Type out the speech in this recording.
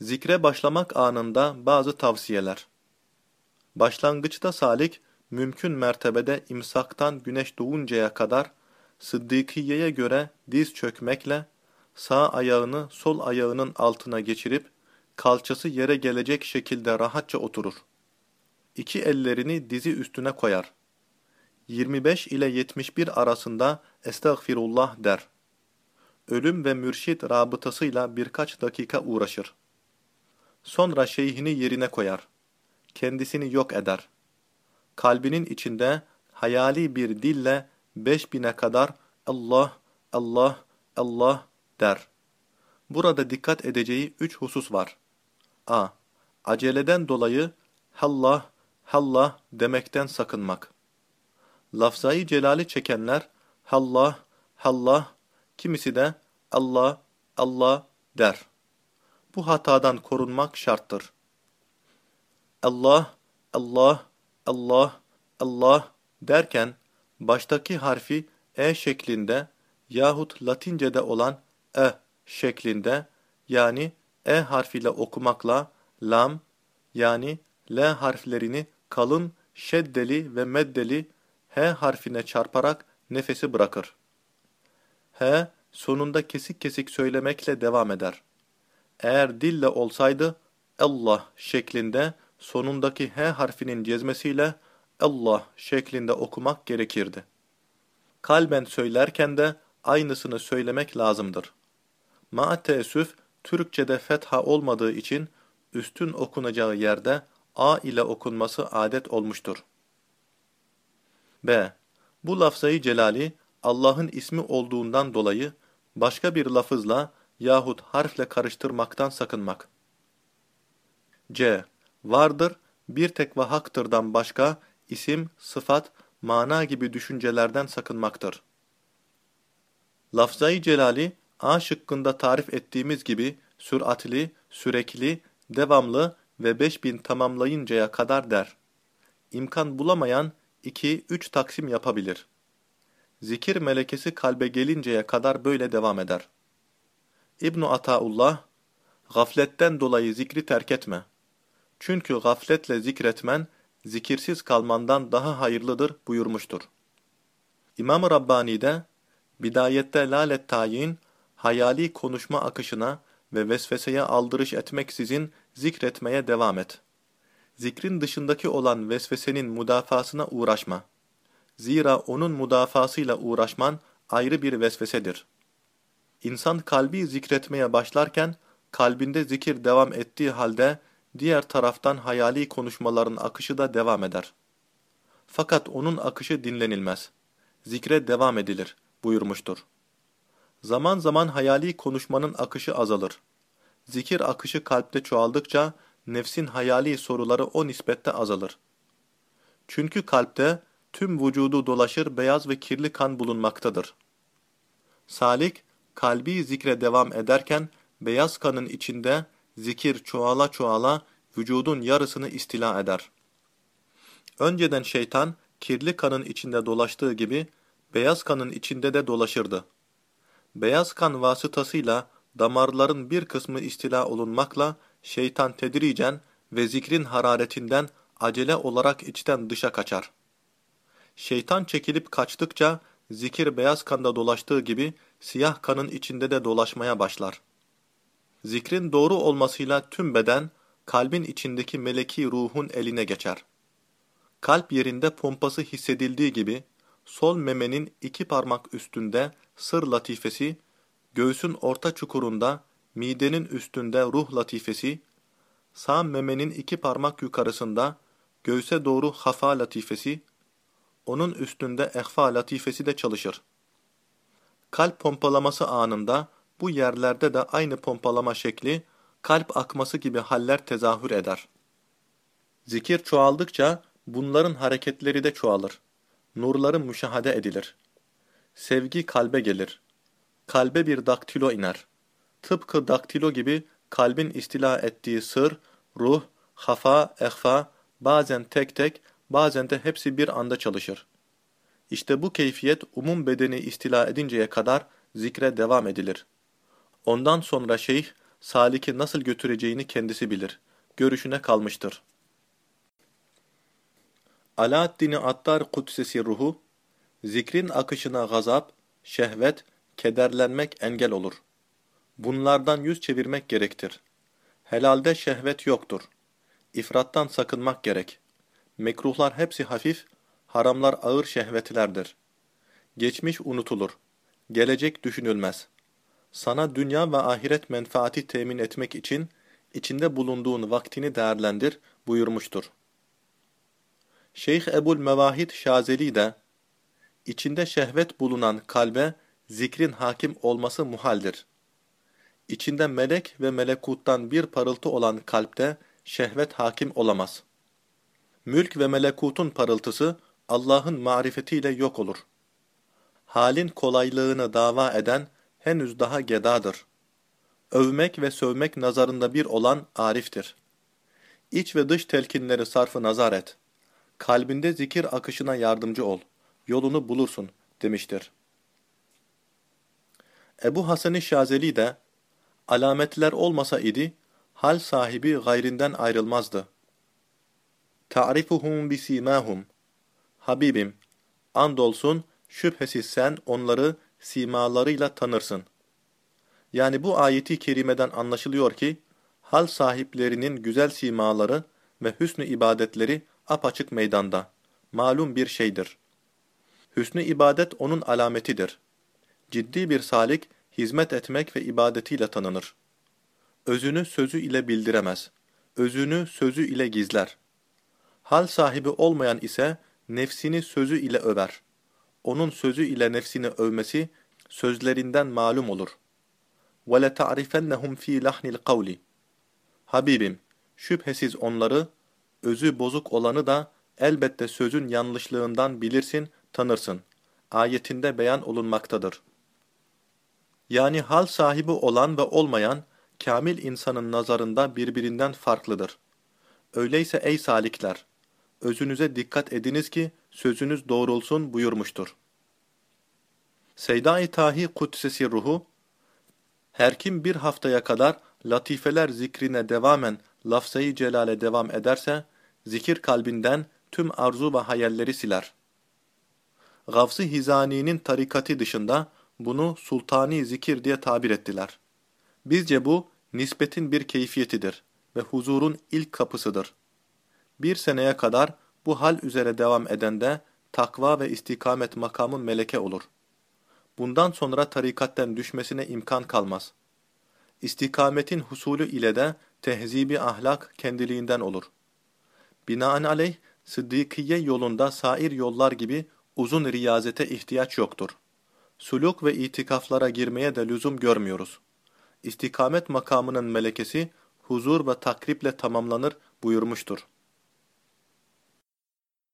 Zikre başlamak anında bazı tavsiyeler. Başlangıçta salik, mümkün mertebede imsaktan güneş doğuncaya kadar Sıddıkiye'ye göre diz çökmekle sağ ayağını sol ayağının altına geçirip kalçası yere gelecek şekilde rahatça oturur. İki ellerini dizi üstüne koyar. 25 ile 71 arasında estağfirullah der. Ölüm ve mürşit rabıtasıyla birkaç dakika uğraşır. Sonra şeyhini yerine koyar. Kendisini yok eder. Kalbinin içinde hayali bir dille beş bine kadar Allah, Allah, Allah der. Burada dikkat edeceği üç husus var. a. Aceleden dolayı Allah, Allah demekten sakınmak. Lafzayı celali çekenler Allah, Allah, kimisi de Allah, Allah der. Bu hatadan korunmak şarttır. Allah, Allah, Allah, Allah derken baştaki harfi e şeklinde yahut Latince'de olan e şeklinde yani e harfiyle okumakla lam yani l harflerini kalın şeddeli ve meddeli h harfine çarparak nefesi bırakır. H sonunda kesik kesik söylemekle devam eder. Eğer dille olsaydı Allah şeklinde sonundaki H harfinin cezmesiyle Allah şeklinde okumak gerekirdi. Kalben söylerken de aynısını söylemek lazımdır. Ma teessüf Türkçe'de fetha olmadığı için üstün okunacağı yerde A ile okunması adet olmuştur. B. Bu lafzayı celali Allah'ın ismi olduğundan dolayı başka bir lafızla yahut harfle karıştırmaktan sakınmak. C. Vardır, bir tek ve haktırdan başka isim, sıfat, mana gibi düşüncelerden sakınmaktır. Lafzayı celali A şıkkında tarif ettiğimiz gibi süratli, sürekli, devamlı ve 5000 tamamlayıncaya kadar der. İmkan bulamayan 2-3 taksim yapabilir. Zikir melekesi kalbe gelinceye kadar böyle devam eder. İbn Ataullah, gafletten dolayı zikri terk etme. Çünkü gafletle zikretmen, zikirsiz kalmandan daha hayırlıdır buyurmuştur. İmam-ı Rabbani'de, bidayette lalet tayin, hayali konuşma akışına ve vesveseye aldırış etmeksizin zikretmeye devam et. Zikrin dışındaki olan vesvesenin müdafasına uğraşma. Zira onun müdafasıyla uğraşman ayrı bir vesvesedir. İnsan kalbi zikretmeye başlarken, kalbinde zikir devam ettiği halde, diğer taraftan hayali konuşmaların akışı da devam eder. Fakat onun akışı dinlenilmez. Zikre devam edilir, buyurmuştur. Zaman zaman hayali konuşmanın akışı azalır. Zikir akışı kalpte çoğaldıkça, nefsin hayali soruları o nispette azalır. Çünkü kalpte tüm vücudu dolaşır beyaz ve kirli kan bulunmaktadır. Salik, kalbi zikre devam ederken, beyaz kanın içinde zikir çoğala çoğala vücudun yarısını istila eder. Önceden şeytan, kirli kanın içinde dolaştığı gibi, beyaz kanın içinde de dolaşırdı. Beyaz kan vasıtasıyla damarların bir kısmı istila olunmakla şeytan tedricen ve zikrin hararetinden acele olarak içten dışa kaçar. Şeytan çekilip kaçtıkça zikir beyaz kanda dolaştığı gibi siyah kanın içinde de dolaşmaya başlar. Zikrin doğru olmasıyla tüm beden, kalbin içindeki meleki ruhun eline geçer. Kalp yerinde pompası hissedildiği gibi, sol memenin iki parmak üstünde sır latifesi, göğsün orta çukurunda, midenin üstünde ruh latifesi, sağ memenin iki parmak yukarısında, göğse doğru hafa latifesi, onun üstünde ehfa latifesi de çalışır. Kalp pompalaması anında, bu yerlerde de aynı pompalama şekli, kalp akması gibi haller tezahür eder. Zikir çoğaldıkça bunların hareketleri de çoğalır. Nurları müşahede edilir. Sevgi kalbe gelir. Kalbe bir daktilo iner. Tıpkı daktilo gibi kalbin istila ettiği sır, ruh, hafa, ehfa, bazen tek tek, bazen de hepsi bir anda çalışır. İşte bu keyfiyet umum bedeni istila edinceye kadar zikre devam edilir. Ondan sonra şeyh saliki nasıl götüreceğini kendisi bilir. Görüşüne kalmıştır. Alaaddin Attar Kudsesi ruhu, zikrin akışına gazap, şehvet, kederlenmek engel olur. Bunlardan yüz çevirmek gerektir. Helalde şehvet yoktur. İfrattan sakınmak gerek. Mekruhlar hepsi hafif, haramlar ağır şehvetlerdir. Geçmiş unutulur. Gelecek düşünülmez. Sana dünya ve ahiret menfaati temin etmek için içinde bulunduğun vaktini değerlendir buyurmuştur. Şeyh Ebul Mevahid Şazeli de, içinde şehvet bulunan kalbe zikrin hakim olması muhaldir. İçinde melek ve melekuttan bir parıltı olan kalpte şehvet hakim olamaz. Mülk ve melekutun parıltısı Allah'ın marifetiyle yok olur. Halin kolaylığını dava eden henüz daha gedadır. Övmek ve sövmek nazarında bir olan ariftir. İç ve dış telkinleri sarfı nazar et. Kalbinde zikir akışına yardımcı ol. Yolunu bulursun demiştir. Ebu Hasan-ı Şazeli de, alametler olmasa idi, hal sahibi gayrinden ayrılmazdı. Ta'rifuhum bisimahum. Habibim, andolsun şüphesiz sen onları simalarıyla tanırsın. Yani bu ayeti kerimeden anlaşılıyor ki, hal sahiplerinin güzel simaları ve hüsnü ibadetleri apaçık meydanda, malum bir şeydir. Hüsnü ibadet onun alametidir. Ciddi bir salik, hizmet etmek ve ibadetiyle tanınır. Özünü sözü ile bildiremez. Özünü sözü ile gizler. Hal sahibi olmayan ise nefsini sözü ile över. Onun sözü ile nefsini övmesi sözlerinden malum olur. وَلَتَعْرِفَنَّهُمْ ف۪ي لَحْنِ الْقَوْلِ Habibim, şüphesiz onları, özü bozuk olanı da elbette sözün yanlışlığından bilirsin, tanırsın. Ayetinde beyan olunmaktadır. Yani hal sahibi olan ve olmayan, kamil insanın nazarında birbirinden farklıdır. Öyleyse ey salikler, Özünüze dikkat ediniz ki sözünüz doğrulsun buyurmuştur. Seyda-i Tahi Kudsesi ruhu, her kim bir haftaya kadar latifeler zikrine devamen lafzayı celale devam ederse, zikir kalbinden tüm arzu ve hayalleri siler. Gavs-ı Hizani'nin tarikati dışında bunu sultani zikir diye tabir ettiler. Bizce bu, nispetin bir keyfiyetidir ve huzurun ilk kapısıdır. Bir seneye kadar bu hal üzere devam edende takva ve istikamet makamı meleke olur. Bundan sonra tarikatten düşmesine imkan kalmaz. İstikametin husulü ile de tehzibi ahlak kendiliğinden olur. Binaenaleyh, Sıddıkiye yolunda sair yollar gibi uzun riyazete ihtiyaç yoktur. Suluk ve itikaflara girmeye de lüzum görmüyoruz. İstikamet makamının melekesi, huzur ve takriple tamamlanır buyurmuştur.